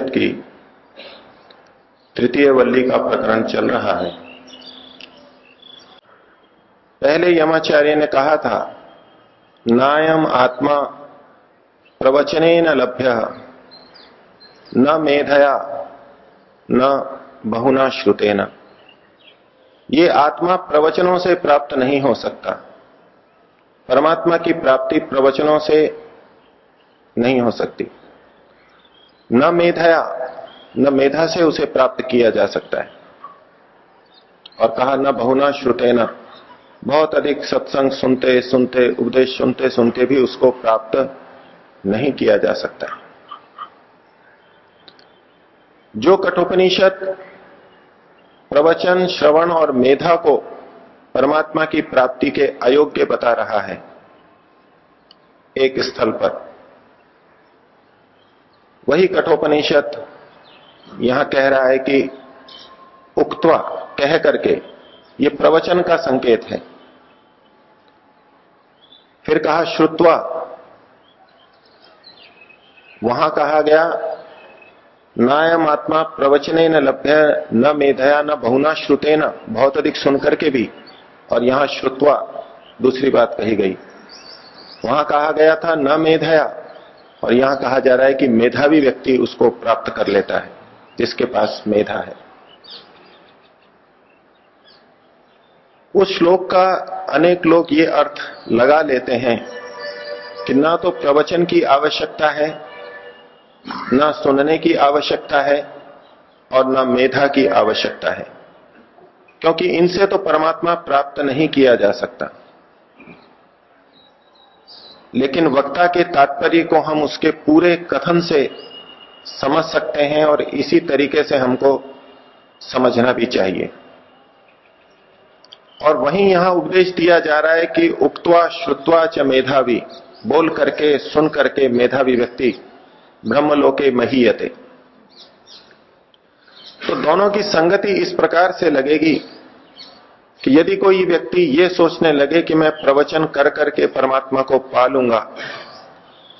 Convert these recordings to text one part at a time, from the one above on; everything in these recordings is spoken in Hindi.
कठोपनिषद की तृतीय वल्ली का प्रकरण चल रहा है। पहले यमाचार्य ने कहा था, नायम आत्मा प्रवचने न लभ्य, न मेधया, न बहुना श्रुतेना। ये आत्मा प्रवचनों से प्राप्त नहीं हो सकता। परमात्मा की प्राप्ति प्रवचनों से नहीं हो सकती। न मेधया न मेधा से उसे प्राप्त किया जा सकता है। और कहा, न बहुना श्रुते न बहुत अधिक सत्संग सुनते सुनते, उपदेश सुनते सुनते भी उसको प्राप्त नहीं किया जा सकता। जो कठोपनिषद, प्रवचन, श्रवण और मेधा को परमात्मा की प्राप्ति के अयोग्य बता रहा है, एक स्थल पर। वही कठोपनिषद यहाँ कह रहा है कि उक्तवा कह करके ये प्रवचन का संकेत है। फिर कहा श्रुत्वा। वहाँ कहा गया, नायम आत्मा प्रवचने न लभ्य, न मेधया, न बहुना श्रुते न, बहुत अधिक सुनकर के भी, और यहाँ श्रुत्वा, दूसरी बात कही गई। वहाँ कहा गया था, न मेधया और यहाँ कहा जा रहा है कि मेधावी व्यक्ति उसको प्राप्त कर लेता है, जिसके पास मेधा है। उस श्लोक का अनेक लोग ये अर्थ लगा लेते हैं कि ना तो प्रवचन की आवश्यकता है, ना सुनने की आवश्यकता है, और ना मेधा की आवश्यकता है। क्योंकि इनसे तो परमात्मा प्राप्त नहीं किया जा सकता। लेकिन वक्ता के तात्पर्य को हम उसके पूरे कथन से समझ सकते हैं और इसी तरीके से हमको समझना भी चाहिए। और वहीं यहाँ उपदेश दिया जा रहा है कि उक्तवा श्रुत्वा च मेधावी, बोल करके, सुन करके मेधावी व्यक्ति ब्रह्मलोके महीयते। तो दोनों की संगति इस प्रकार से लगेगी कि यदि कोई व्यक्ति ये सोचने लगे कि मैं प्रवचन कर करके परमात्मा को पालूँगा,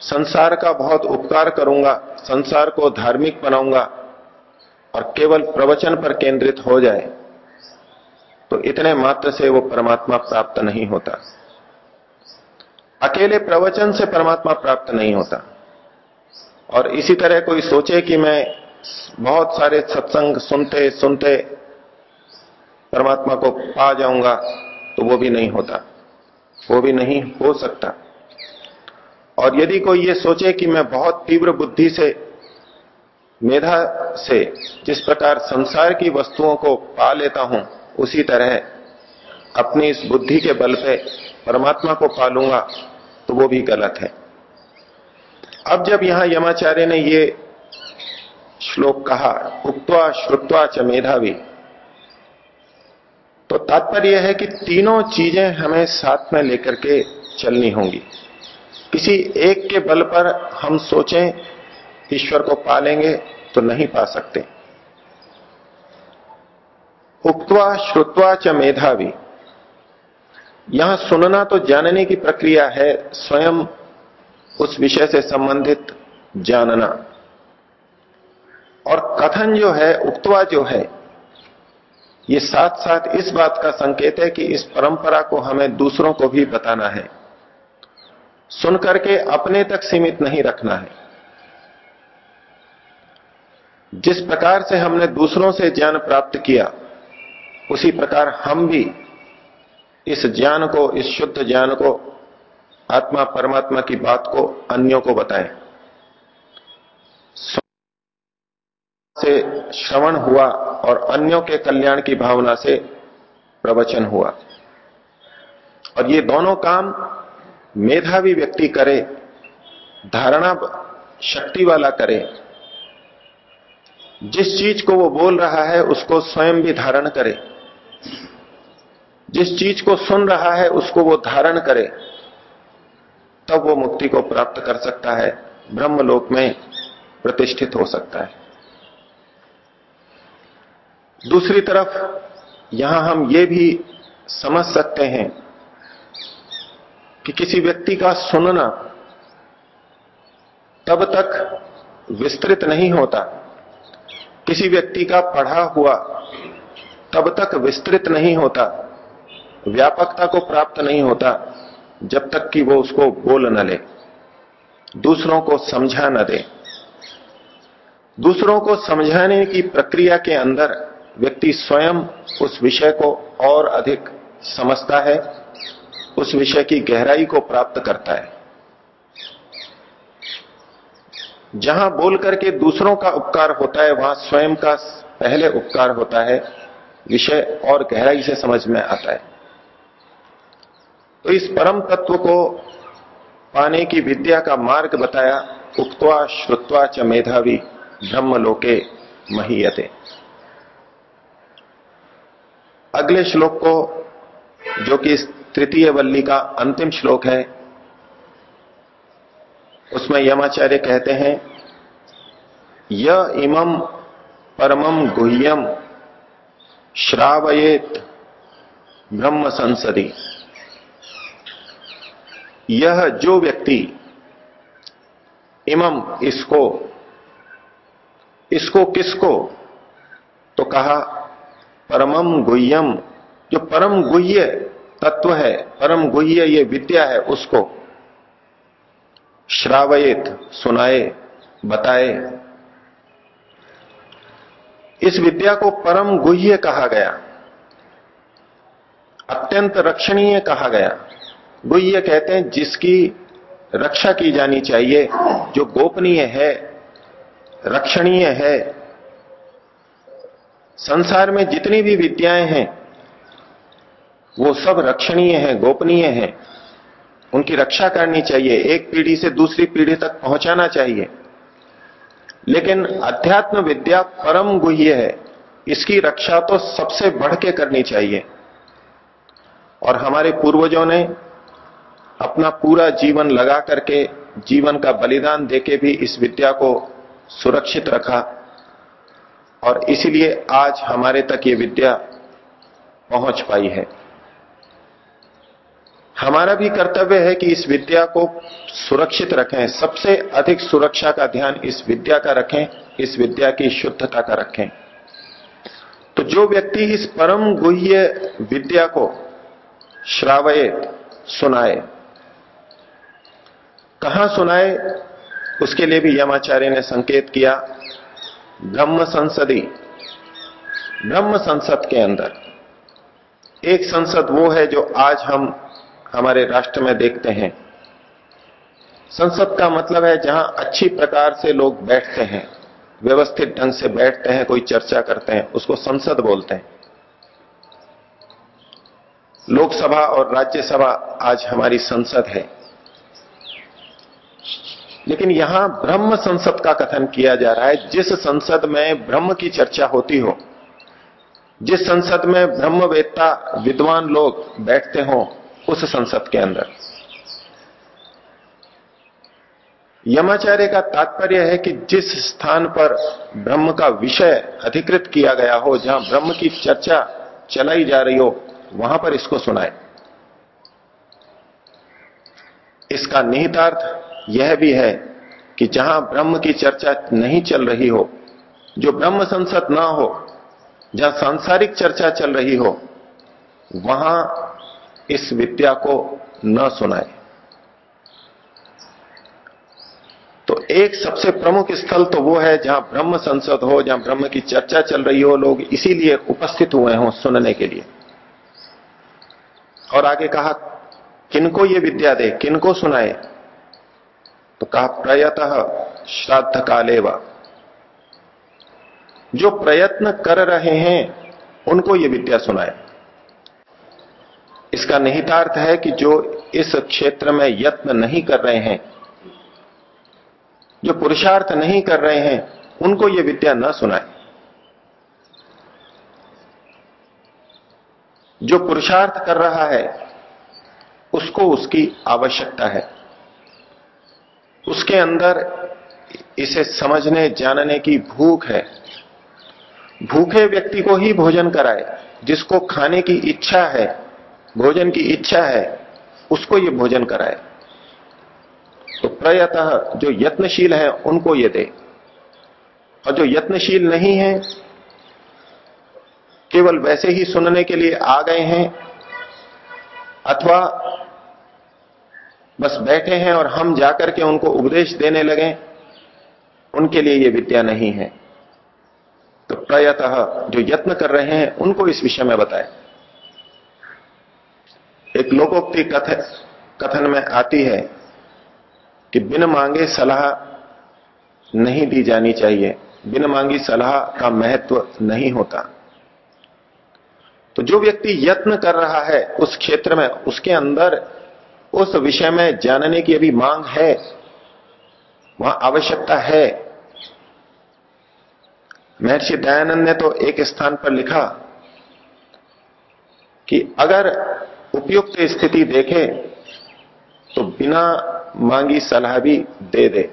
संसार का बहुत उपकार करूँगा, संसार को धार्मिक बनाऊँगा और केवल प्रवचन पर केंद्रित हो जाए तो इतने मात्र से वो परमात्मा प्राप्त नहीं होता। अकेले प्रवचन से परमात्मा प्राप्त नहीं होता। और इसी तरह कोई सोचे कि मैं बहुत सारे सत्संग सुनते सुनते परमात्मा को पा जाऊँगा तो वो भी नहीं होता। वो भी नहीं हो सकता। और यदि कोई ये सोचे कि मैं बहुत तीव्र बुद्धि से, मेधा से जिस प्रकार संसार की वस्तुओं को पा लेता हूँ, उसी तरह अपनी इस बुद्धि के बल पे परमात्मा को पालूँगा तो वो भी गलत है। अब जब यहाँ यमाचार्य ने ये श्लोक कहा उक्वा श्रुत्वा च मेधावी तो तात्पर्य है कि तीनों चीज़ें हमें साथ में लेकर के चलनी होंगी। किसी एक के बल पर हम सोचें, ईश्वर को पालेंगे तो नहीं पा सकते। उक्तवा श्रुत्वा च मेधावी। यहाँ सुनना तो जानने की प्रक्रिया है, स्वयं उस विषय से संबंधित जानना। और कथन जो है, उक्तवा जो है ये साथ साथ इस बात का संकेत है कि इस परंपरा को हमें दूसरों को भी बताना है। सुनकर के अपने तक सीमित नहीं रखना है। जिस प्रकार से हमने दूसरों से ज्ञान प्राप्त किया, उसी प्रकार हम भी इस ज्ञान को, इस शुद्ध ज्ञान को आत्मा परमात्मा की बात को, अन्यों को बताएँ। से श्रवण हुआ और अन्यों के कल्याण की भावना से प्रवचन हुआ। और ये दोनों काम मेधावी व्यक्ति करे, धारणा शक्ति वाला करे। जिस चीज़ को वो बोल रहा है, उसको स्वयं भी धारण करे। जिस चीज़ को सुन रहा है, उसको वो धारण करे। तब वो मुक्ति को प्राप्त कर सकता है, ब्रह्मलोक में प्रतिष्ठित हो सकता है। दूसरी तरफ़, यहाँ हम ये भी समझ सकते हैं कि किसी व्यक्ति का सुनना तब तक विस्तृत नहीं होता। किसी व्यक्ति का पढ़ा हुआ तब तक विस्तृत नहीं होता, व्यापकता को प्राप्त नहीं होता, जब तक कि वो उसको बोल न ले, दूसरों को समझा न दे। दूसरों को समझाने की प्रक्रिया के अंदर व्यक्ति स्वयं उस विषय को और अधिक समझता है, उस विषय की गहराई को प्राप्त करता है। जहाँ बोल करके दूसरों का उपकार होता है, वहाँ स्वयं का पहले उपकार होता है, विषय और गहराई से समझ में आता है। तो इस परम तत्व को पाने की विद्या का मार्ग बताया, उक्तवा श्रुत्वा च मेधावी ब्रह्म लोके महीयते। अगले श्लोक को, जो कि तृतीय वल्ली का अंतिम श्लोक है, उसमें यमाचार्य कहते हैं, य इमम परमम गुह्यम श्रावयेत ब्रह्म संसदी। यह जो व्यक्ति इमम इसको इसको किसको तो कहा परमम गुह्यम जो परम गुह्य तत्व है, परम गुह्य ये विद्या है, उसको श्रावयित, सुनाए, बताए। इस विद्या को परम गुह्य कहा गया। अत्यंत रक्षणीय कहा गया। गुह्य कहते हैं जिसकी रक्षा की जानी चाहिए, जो गोपनीय है, रक्षणीय है संसार में जितनी भी विद्याएँ हैं, वो सब रक्षणीय है, गोपनीय है। उनकी रक्षा करनी चाहिए, एक पीढ़ी से दूसरी पीढ़ी तक पहुंचाना चाहिए। लेकिन अध्यात्म विद्या परम गुह्य है, इसकी रक्षा तो सबसे बढ़ के करनी चाहिए। और हमारे पूर्वजों ने अपना पूरा जीवन लगा करके, जीवन का बलिदान देके भी इस विद्या को सुरक्षित रखा। और इसीलिए आज हमारे तक ये विद्या पहुँच पाई है। हमारा भी कर्तव्य है कि इस विद्या को सुरक्षित रखें। सबसे अधिक सुरक्षा का ध्यान इस विद्या का रखें, इस विद्या की शुद्धता का रखें। तो जो व्यक्ति इस परम गुह्य विद्या को श्रावय सुनाए कहा सुनाए उसके लिए भी यमाचार्य ने संकेत किया। ब्रह्म संसदी ब्रह्म संसद के अंदर। एक संसद वो है जो आज हम हमारे राष्ट्र में देखते हैं। संसद का मतलब है जहाँ अच्छी प्रकार से लोग बैठते हैं, व्यवस्थित ढंग से बैठते हैं, कोई चर्चा करते हैं, उसको संसद बोलते हैं। लोकसभा और राज्यसभा आज हमारी संसद है। लेकिन यहाँ ब्रह्म संसद का कथन किया जा रहा है, जिस संसद में ब्रह्म की चर्चा होती हो, जिस संसद में ब्रह्म ब्रह्मवेत्ता विद्वान लोग बैठते हो, उस संसद के अंदर। यमाचार्य का तात्पर्य है कि जिस स्थान पर ब्रह्म का विषय अधिकृत किया गया हो, जहाँ ब्रह्म की चर्चा चलाई जा रही हो, वहाँ पर इसको सुनाए। इसका निहितार्थ यह भी है कि जहाँ ब्रह्म की चर्चा नहीं चल रही हो, जो ब्रह्म संसद ना हो, जहाँ सांसारिक चर्चा चल रही हो, वहाँ इस विद्या को न सुनाए। तो एक सबसे प्रमुख स्थल तो वो है जहाँ ब्रह्म संसद हो, जहाँ ब्रह्म की चर्चा चल रही हो, लोग इसीलिए उपस्थित हुए हों सुनने के लिए। और आगे कहा, किनको ये विद्या दे, किनको सुनाए? तो कहा प्रयत श्राद्ध कालेवा जो प्रयत्न कर रहे हैं, उनको यह विद्या सुनाए। इसका निहितार्थ है कि जो इस क्षेत्र में यत्न नहीं कर रहे हैं, जो पुरुषार्थ नहीं कर रहे हैं, उनको यह विद्या न सुनाए। जो पुरुषार्थ कर रहा है, उसको उसकी आवश्यकता है। उसके अंदर इसे समझने, जानने की भूख है। भूखे व्यक्ति को ही भोजन कराए, जिसको खाने की इच्छा है, भोजन की इच्छा है, उसको ये भोजन कराए। तो प्रयतः जो यत्नशील है, उनको ये दे। और जो यत्नशील नहीं है, केवल वैसे ही सुनने के लिए आ गए हैं, अथवा बस बैठे हैं और हम जाकर के उनको उपदेश देने लगे। उनके लिए यह विद्या नहीं है। तो प्रायतः जो यत्न कर रहे हैं उनको इस विषय में बताए। एक लोकोक्ति कथ, कथन में आती है कि बिन मांगे सलाह नहीं दी जानी चाहिए। बिन मांगी सलाह का महत्व नहीं होता। तो जो व्यक्ति यत्न कर रहा है उस क्षेत्र में उसके अंदर उस विषय में जानने की अभी मांग है, वहाँ आवश्यकता है। महर्षि दयानंद ने तो एक स्थान पर लिखा कि अगर उपयुक्त स्थिति देखे तो बिना मांगी सलाह भी दे दे।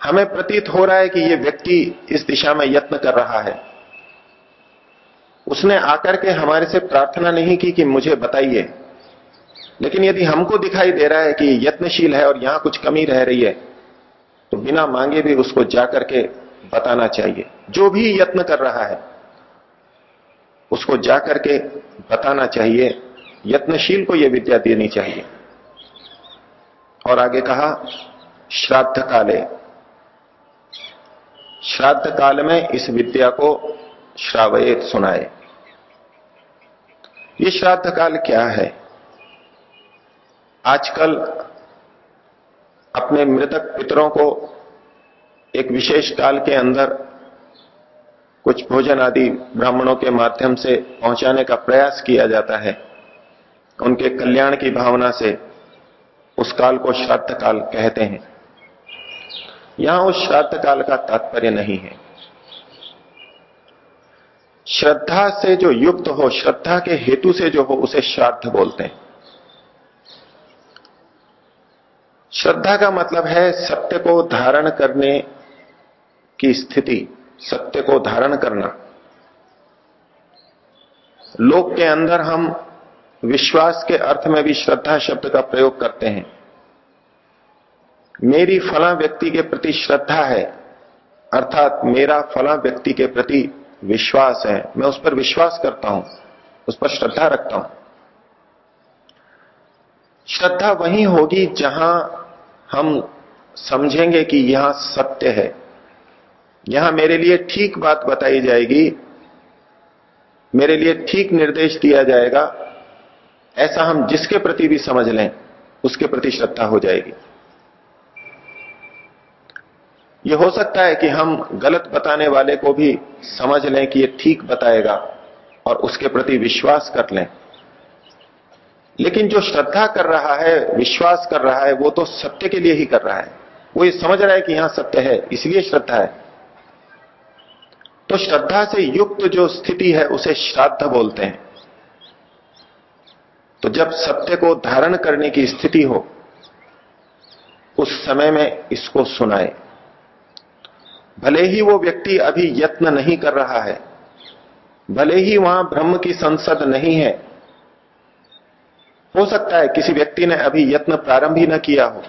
हमें प्रतीत हो रहा है कि यह व्यक्ति इस दिशा में यत्न कर रहा है। उसने आकर के हमारे से प्रार्थना नहीं की कि मुझे बताइए। लेकिन यदि हमको दिखाई दे रहा है कि यत्नशील है और यहाँ कुछ कमी रह रही है तो बिना मांगे भी उसको जाकर के बताना चाहिए। जो भी यत्न कर रहा है, उसको जाकर के बताना चाहिए। यत्नशील को यह विद्या देनी चाहिए। और आगे कहा, श्राद्ध काले। श्राद्ध काल में इस विद्या को श्रावयत सुनाए। ये श्राद्ध काल क्या है? आजकल अपने मृतक पितरों को एक विशेष काल के अंदर कुछ भोजन आदि ब्राह्मणों के माध्यम से पहुँचाने का प्रयास किया जाता है। उनके कल्याण की भावना से उस काल को श्राद्ध काल कहते हैं। यहाँ उस श्राद्ध काल का तात्पर्य नहीं है। श्रद्धा से जो युक्त हो, श्रद्धा के हेतु से जो हो, उसे श्राद्ध बोलते हैं। श्रद्धा का मतलब है सत्य को धारण करने की स्थिति, सत्य को धारण करना। लोक के अंदर हम विश्वास के अर्थ में भी श्रद्धा शब्द का प्रयोग करते हैं। मेरी फला व्यक्ति के प्रति श्रद्धा है, अर्थात मेरा फला व्यक्ति के प्रति विश्वास है। मैं उस पर विश्वास करता हूँ, उस पर श्रद्धा रखता हूँ। श्रद्धा वही होगी जहाँ हम समझेंगे कि यहाँ सत्य है। यहाँ मेरे लिए ठीक बात बताई जाएगी। मेरे लिए ठीक निर्देश दिया जाएगा। ऐसा हम जिसके प्रति भी समझ लें, उसके प्रति श्रद्धा हो जाएगी। यह हो सकता है कि हम गलत बताने वाले को भी समझ लें कि यह ठीक बताएगा और उसके प्रति विश्वास कर लें। लेकिन जो श्रद्धा कर रहा है, विश्वास कर रहा है, वो तो सत्य के लिए ही कर रहा है। वो ये समझ रहा है कि यहाँ सत्य है, इसलिए श्रद्धा है। तो श्रद्धा से युक्त जो स्थिति है, उसे श्राद्ध बोलते हैं। तो जब सत्य को धारण करने की स्थिति हो, उस समय में इसको सुनाए। भले ही वो व्यक्ति अभी यत्न नहीं कर रहा है, भले ही वहाँ ब्रह्म की संसद नहीं है हो सकता है किसी व्यक्ति ने अभी यत्न प्रारंभ ही न किया हो।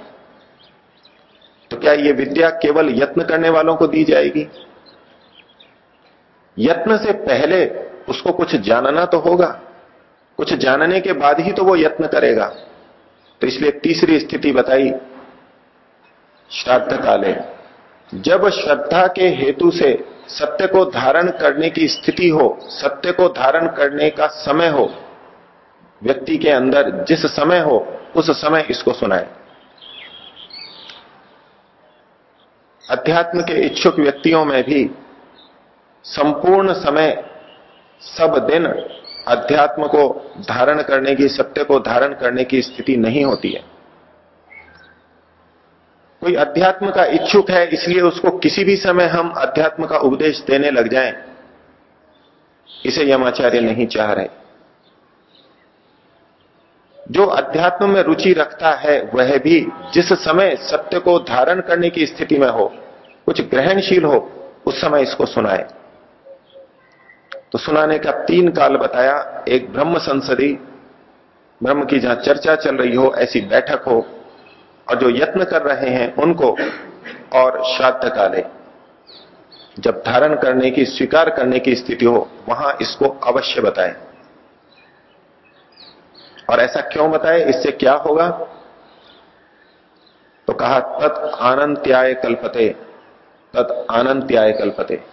तो क्या यह विद्या केवल यत्न करने वालों को दी जाएगी? यत्न से पहले उसको कुछ जानना तो होगा। कुछ जानने के बाद ही तो वो यत्न करेगा। तो इसलिए तीसरी स्थिति बताई। श्राद्ध काले। जब श्रद्धा के हेतु से सत्य को धारण करने की स्थिति हो, सत्य को धारण करने का समय हो व्यक्ति के अंदर जिस समय हो, उस समय इसको सुनाए। अध्यात्म के इच्छुक व्यक्तियों में भी संपूर्ण समय, सब दिन अध्यात्म को धारण करने की, सत्य को धारण करने की स्थिति नहीं होती है। कोई अध्यात्म का इच्छुक है, इसलिए उसको किसी भी समय हम अध्यात्म का उपदेश देने लग जाएँ। इसे यमाचार्य नहीं चाह रहे। जो अध्यात्म में रुचि रखता है, वह भी जिस समय सत्य को धारण करने की स्थिति में हो, कुछ ग्रहणशील हो, उस समय इसको सुनाए। तो सुनाने का तीन काल बताया, एक ब्रह्म संसदी, ब्रह्म की जहाँ चर्चा चल रही हो, ऐसी बैठक हो, और जो यत्न कर रहे हैं, उनको और श्राद्ध काले। जब धारण करने की, स्वीकार करने की स्थिति हो, वहाँ इसको अवश्य बताएँ। और ऐसा क्यों बताए? इससे क्या होगा? तो कहा, तत् आनंत्याय कल्पते, तत् आनंत्याय कल्पते।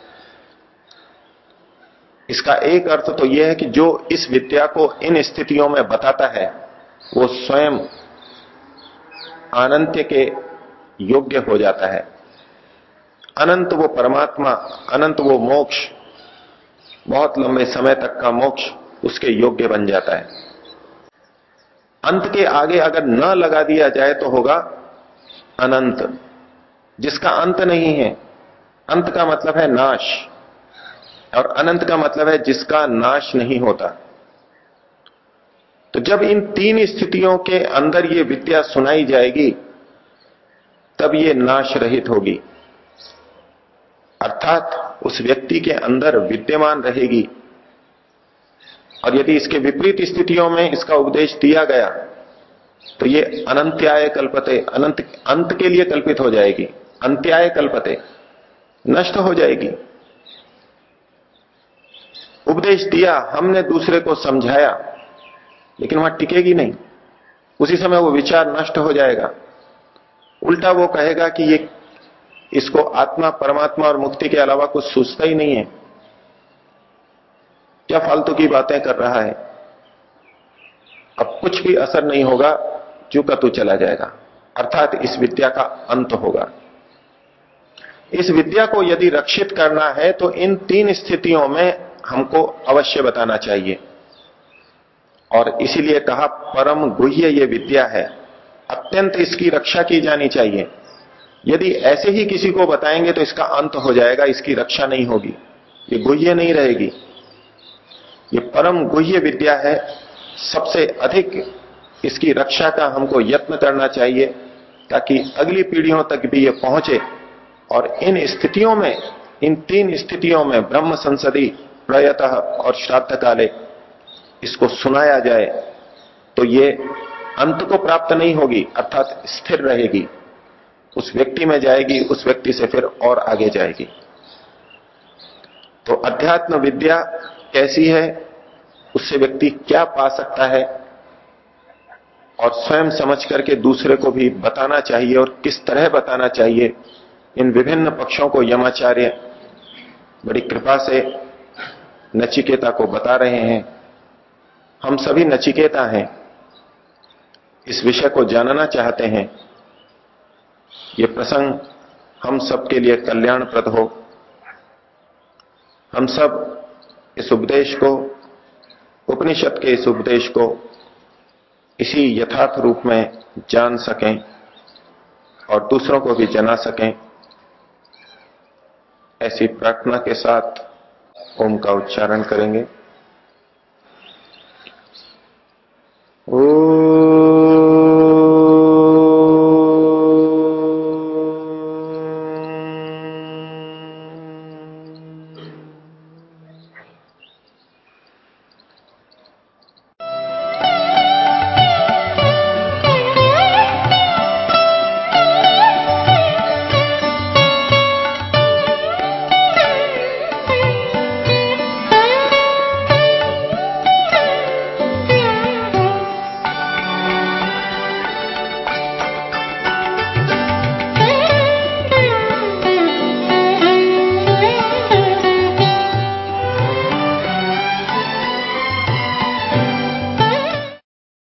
इसका एक अर्थ तो यह है कि जो इस विद्या को इन स्थितियों में बताता है, वो स्वयं अनंत्य के योग्य हो जाता है। अनंत वो परमात्मा, अनंत वो मोक्ष, बहुत लंबे समय तक का मोक्ष उसके योग्य बन जाता है। अंत के आगे अगर न लगा दिया जाए तो होगा अनंत। जिसका अंत नहीं है, अंत का मतलब है नाश। और अनंत का मतलब है जिसका नाश नहीं होता। तो जब इन तीन स्थितियों के अंदर ये विद्या सुनाई जाएगी, तब ये नाश रहित होगी। अर्थात उस व्यक्ति के अंदर विद्यमान रहेगी। और यदि इसके विपरीत स्थितियों में इसका उपदेश दिया गया तो ये अनंत्याय कल्पते, अनंत, अंत के लिए कल्पित हो जाएगी। अंत्याय कल्पते, नष्ट हो जाएगी। उपदेश दिया, हमने दूसरे को समझाया, लेकिन वहाँ टिकेगी नहीं। उसी समय वो विचार नष्ट हो जाएगा। उल्टा वो कहेगा कि ये, इसको आत्मा, परमात्मा और मुक्ति के अलावा कुछ सोचता ही नहीं है। क्या फालतू की बातें कर रहा है? अब कुछ भी असर नहीं होगा चू का तू चला जाएगा। अर्थात इस विद्या का अंत होगा। इस विद्या को यदि रक्षित करना है तो इन तीन स्थितियों में हमको अवश्य बताना चाहिए। और इसीलिए कहा, परम गुह्य ये विद्या है। अत्यंत इसकी रक्षा की जानी चाहिए। यदि ऐसे ही किसी को बताएँगे तो इसका अंत हो जाएगा, इसकी रक्षा नहीं होगी। ये गुह्य नहीं रहेगी। ये परम गुह्य विद्या है। सबसे अधिक इसकी रक्षा का हमको यत्न करना चाहिए ताकि अगली पीढ़ियों तक भी ये पहुँचे और इन स्थितियों में, इन तीन स्थितियों में ब्रह्म संसदी प्रयत और श्राद्ध काले इसको सुनाया जाए तो ये अंत को प्राप्त नहीं होगी, अर्थात स्थिर रहेगी। उस व्यक्ति में जाएगी, उस व्यक्ति से फिर और आगे जाएगी। तो अध्यात्म विद्या कैसी है, उससे व्यक्ति क्या पा सकता है और स्वयं समझ करके दूसरे को भी बताना चाहिए और किस तरह बताना चाहिए। इन विभिन्न पक्षों को यमाचार्य बड़ी कृपा से नचिकेता को बता रहे हैं। हम सभी नचिकेता हैं। इस विषय को जानना चाहते हैं। ये प्रसंग हम सबके लिए कल्याणप्रद हो। हम सब इस उपदेश को, उपनिषद के इस उपदेश को इसी यथार्थ रूप में जान सकें और दूसरों को भी जना सकें। ऐसी प्रार्थना के साथ ओम का उच्चारण करेंगे। ओ